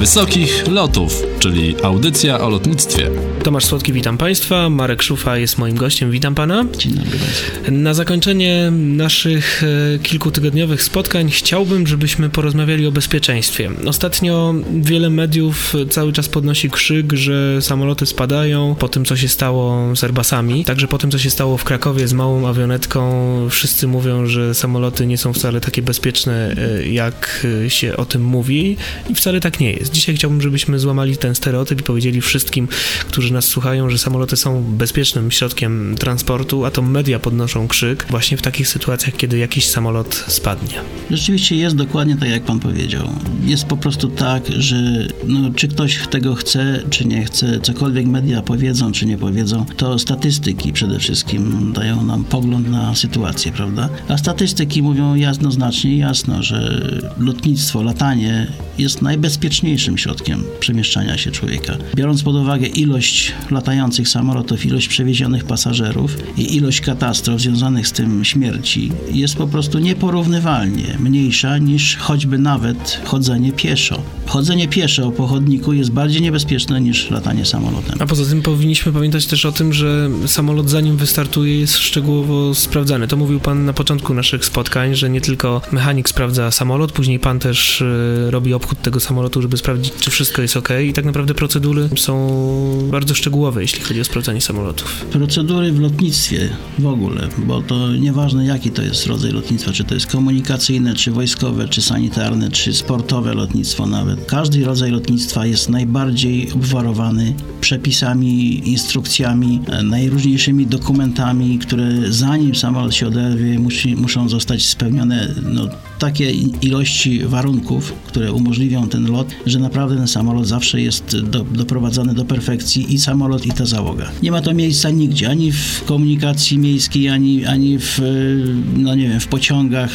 Wysokich Lotów, czyli audycja o lotnictwie. Tomasz Słodki, witam Państwa. Marek Szufa jest moim gościem, witam Pana. Dzień dobry Państwu. Na zakończenie naszych e, kilkutygodniowych spotkań chciałbym, żebyśmy porozmawiali o bezpieczeństwie. Ostatnio wiele mediów cały czas podnosi krzyk, że samoloty spadają po tym, co się stało z Airbusami. Także po tym, co się stało w Krakowie z małą awionetką, wszyscy mówią, że samoloty nie są wcale takie bezpieczne, e, jak się o tym mówi i wcale tak nie jest. Dzisiaj chciałbym, żebyśmy złamali ten stereotyp i powiedzieli wszystkim, którzy nas słuchają, że samoloty są bezpiecznym środkiem transportu, a to media podnoszą krzyk właśnie w takich sytuacjach, kiedy jakiś samolot spadnie. Rzeczywiście jest dokładnie tak, jak Pan powiedział. Jest po prostu tak, że no, czy ktoś tego chce, czy nie chce, cokolwiek media powiedzą, czy nie powiedzą, to statystyki przede wszystkim dają nam pogląd na sytuację, prawda? A statystyki mówią jednoznacznie, jasno, że lotnictwo, latanie jest najbezpieczniejszym środkiem przemieszczania się człowieka. Biorąc pod uwagę ilość latających samolotów, ilość przewiezionych pasażerów i ilość katastrof związanych z tym śmierci, jest po prostu nieporównywalnie mniejsza niż choćby nawet chodzenie pieszo. Chodzenie pieszo po chodniku jest bardziej niebezpieczne niż latanie samolotem. A poza tym powinniśmy pamiętać też o tym, że samolot zanim wystartuje jest szczegółowo sprawdzany. To mówił pan na początku naszych spotkań, że nie tylko mechanik sprawdza samolot, później pan też y, robi obchód tego samolotu, żeby sprawdzić, czy wszystko jest ok. I tak naprawdę procedury są bardzo szczegółowe, jeśli chodzi o sprawdzanie samolotów. Procedury w lotnictwie w ogóle, bo to nieważne jaki to jest rodzaj lotnictwa, czy to jest komunikacyjne, czy wojskowe, czy sanitarne, czy sportowe lotnictwo nawet. Każdy rodzaj lotnictwa jest najbardziej obwarowany przepisami, instrukcjami, najróżniejszymi dokumentami, które zanim samolot się oderwie, musi, muszą zostać spełnione no, takie ilości warunków, które umożliwią ten lot, że naprawdę ten samolot zawsze jest do, doprowadzony do perfekcji i samolot, i ta załoga. Nie ma to miejsca nigdzie, ani w komunikacji miejskiej, ani, ani w, no nie wiem, w pociągach,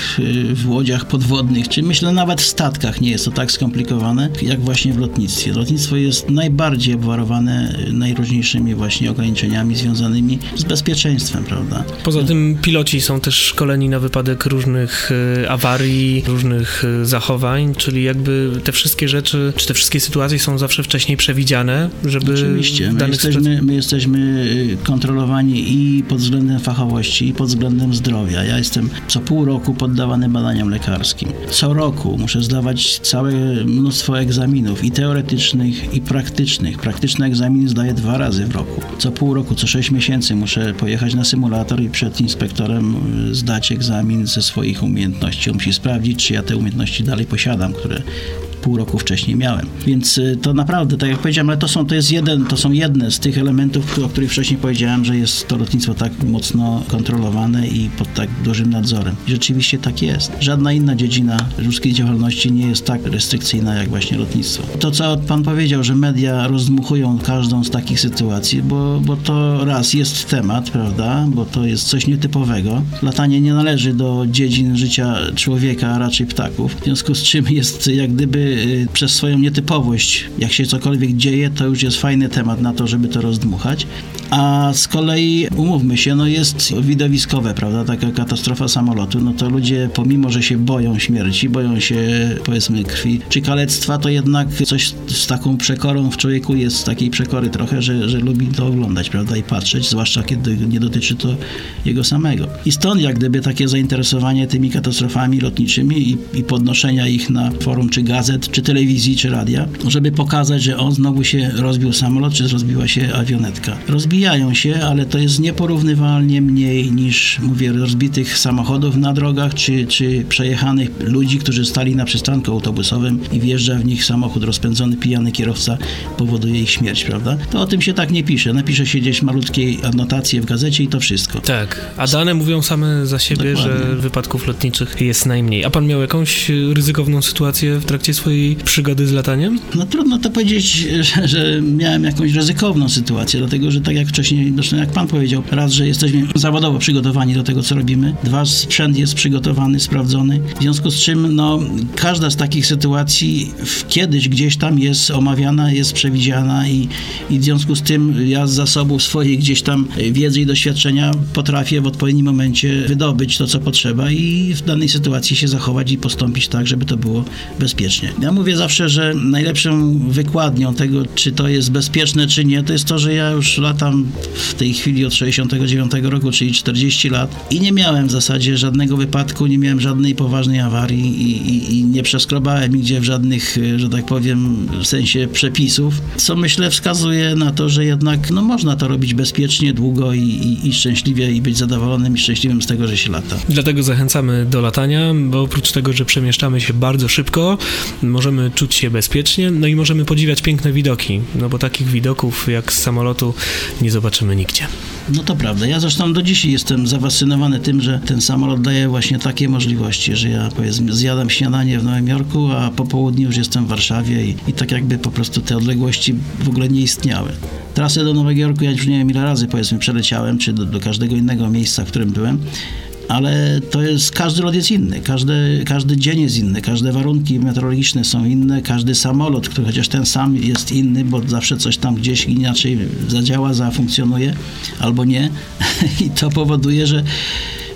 w łodziach podwodnych, czy myślę nawet w statkach nie jest to tak skomplikowane, jak właśnie w lotnictwie. Lotnictwo jest najbardziej obwarowane najróżniejszymi właśnie ograniczeniami związanymi z bezpieczeństwem, prawda? Poza tym piloci są też szkoleni na wypadek różnych y, różnych y, zachowań, czyli jakby te wszystkie rzeczy, czy te wszystkie sytuacje są zawsze wcześniej przewidziane, żeby Oczywiście, my jesteśmy, my jesteśmy y, kontrolowani i pod względem fachowości, i pod względem zdrowia. Ja jestem co pół roku poddawany badaniom lekarskim. Co roku muszę zdawać całe mnóstwo egzaminów i teoretycznych, i praktycznych. Praktyczne egzaminy zdaję dwa razy w roku. Co pół roku, co sześć miesięcy muszę pojechać na symulator i przed inspektorem y, zdać egzamin ze swoich umiejętności. On musi sprawdzić, czy ja te umiejętności dalej posiadam, które pół roku wcześniej miałem. Więc y, to naprawdę, tak jak powiedziałem, ale to są, to jest jeden, to są jedne z tych elementów, o których wcześniej powiedziałem, że jest to lotnictwo tak mocno kontrolowane i pod tak dużym nadzorem. Rzeczywiście tak jest. Żadna inna dziedzina ludzkiej działalności nie jest tak restrykcyjna jak właśnie lotnictwo. To, co pan powiedział, że media rozdmuchują każdą z takich sytuacji, bo, bo to raz jest temat, prawda, bo to jest coś nietypowego. Latanie nie należy do dziedzin życia człowieka, a raczej ptaków. W związku z czym jest jak gdyby przez swoją nietypowość, jak się cokolwiek dzieje, to już jest fajny temat na to, żeby to rozdmuchać. A z kolei, umówmy się, no jest widowiskowe, prawda, taka katastrofa samolotu, no to ludzie, pomimo, że się boją śmierci, boją się, powiedzmy, krwi czy kalectwa, to jednak coś z taką przekorą w człowieku jest, takiej przekory trochę, że, że lubi to oglądać, prawda, i patrzeć, zwłaszcza kiedy nie dotyczy to jego samego. I stąd jak gdyby takie zainteresowanie tymi katastrofami lotniczymi i, i podnoszenia ich na forum czy gazet, czy telewizji, czy radia, żeby pokazać, że on znowu się rozbił samolot, czy rozbiła się awionetka. Rozbijają się, ale to jest nieporównywalnie mniej niż, mówię, rozbitych samochodów na drogach, czy, czy przejechanych ludzi, którzy stali na przystanku autobusowym i wjeżdża w nich samochód rozpędzony, pijany kierowca powoduje ich śmierć, prawda? To o tym się tak nie pisze. Napisze się gdzieś malutkie anotacje w gazecie i to wszystko. Tak, a dane mówią same za siebie, Dokładnie. że wypadków lotniczych jest najmniej. A pan miał jakąś ryzykowną sytuację w trakcie swojej swojej przygody z lataniem? No trudno to powiedzieć, że, że miałem jakąś ryzykowną sytuację, dlatego że tak jak wcześniej, zresztą jak pan powiedział, raz, że jesteśmy zawodowo przygotowani do tego, co robimy, dwa, sprzęt jest przygotowany, sprawdzony, w związku z czym no, każda z takich sytuacji kiedyś gdzieś tam jest omawiana, jest przewidziana i, i w związku z tym ja z zasobów swojej gdzieś tam wiedzy i doświadczenia potrafię w odpowiednim momencie wydobyć to, co potrzeba i w danej sytuacji się zachować i postąpić tak, żeby to było bezpiecznie. Ja mówię zawsze, że najlepszą wykładnią tego, czy to jest bezpieczne, czy nie, to jest to, że ja już latam w tej chwili od 69 roku, czyli 40 lat i nie miałem w zasadzie żadnego wypadku, nie miałem żadnej poważnej awarii i, i, i nie przeskrobałem nigdzie w żadnych, że tak powiem, w sensie przepisów, co myślę wskazuje na to, że jednak no, można to robić bezpiecznie, długo i, i, i szczęśliwie i być zadowolonym i szczęśliwym z tego, że się lata. Dlatego zachęcamy do latania, bo oprócz tego, że przemieszczamy się bardzo szybko, możemy czuć się bezpiecznie, no i możemy podziwiać piękne widoki, no bo takich widoków jak z samolotu nie zobaczymy nigdzie. No to prawda. Ja zresztą do dzisiaj jestem zafascynowany tym, że ten samolot daje właśnie takie możliwości, że ja powiedzmy zjadam śniadanie w Nowym Jorku, a po południu już jestem w Warszawie i, i tak jakby po prostu te odległości w ogóle nie istniały. Trasę do Nowego Jorku ja już nie wiem ile razy powiedzmy przeleciałem, czy do, do każdego innego miejsca, w którym byłem ale to jest, każdy lot jest inny, każdy, każdy dzień jest inny, każde warunki meteorologiczne są inne, każdy samolot, który chociaż ten sam jest inny, bo zawsze coś tam gdzieś inaczej zadziała, zafunkcjonuje albo nie. I to powoduje, że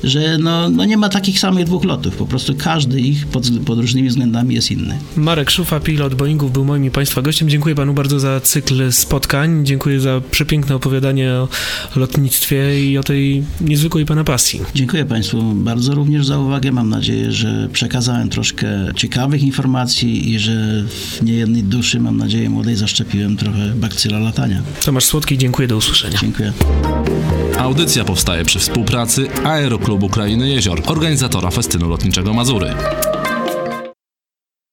że no, no nie ma takich samych dwóch lotów. Po prostu każdy ich pod, pod różnymi względami jest inny. Marek Szufa, pilot Boeingów, był moim i Państwa gościem. Dziękuję Panu bardzo za cykl spotkań. Dziękuję za przepiękne opowiadanie o lotnictwie i o tej niezwykłej Pana pasji. Dziękuję Państwu bardzo również za uwagę. Mam nadzieję, że przekazałem troszkę ciekawych informacji i że w niejednej duszy, mam nadzieję, młodej zaszczepiłem trochę bakcyla latania. Tomasz Słodki, dziękuję, do usłyszenia. Dziękuję. Audycja powstaje przy współpracy Aeroklubu Krainy Jezior, organizatora festynu lotniczego Mazury.